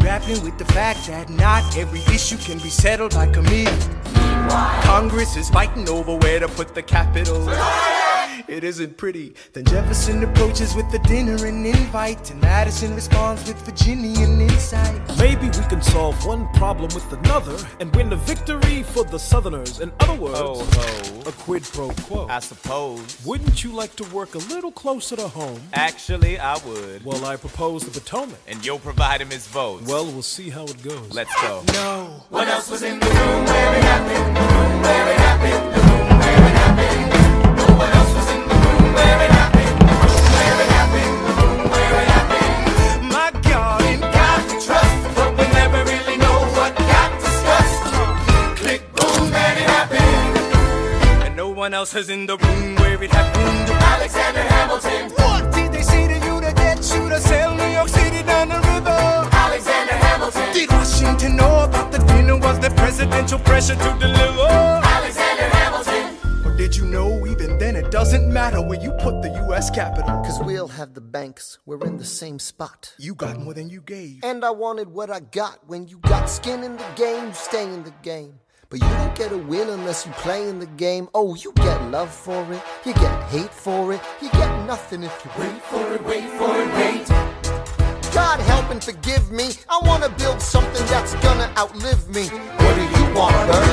Grappling with the fact that not every issue can be settled by committee. Congress is fighting over where to put the capital. It isn't pretty. Then Jefferson approaches with the dinner and invite, and Madison responds with Virginian insight. Maybe we can solve one problem with another and win a victory for the Southerners. In other words, Ho, ho. a quid pro quo. I suppose. Wouldn't you like to work a little closer to home? Actually, I would. Well, I propose the Potomac. And you'll provide him his votes. Well, we'll see how it goes. let's go. No. What else was in the room where it happened? The room where it happened. Happened. and no one else is in the room where it happened. Alexander Hamilton. What did they say to you to get you to sail New York City down the river? Alexander Hamilton. Did Washington know about the dinner? Was there presidential pressure to deliver? Alexander Hamilton. Or did you know even then it doesn't matter where you put the U.S. Capitol? Cause we'll have the banks, we're in the same spot. You got more than you gave. And I wanted what I got. When you got skin in the game, you stay in the game. But you don't get a win unless you play in the game. Oh, you get love for it, you get hate for it, you get nothing if you wait for it, wait for it, wait. God help and forgive me. I wanna build something that's gonna outlive me. What do you want, Burr?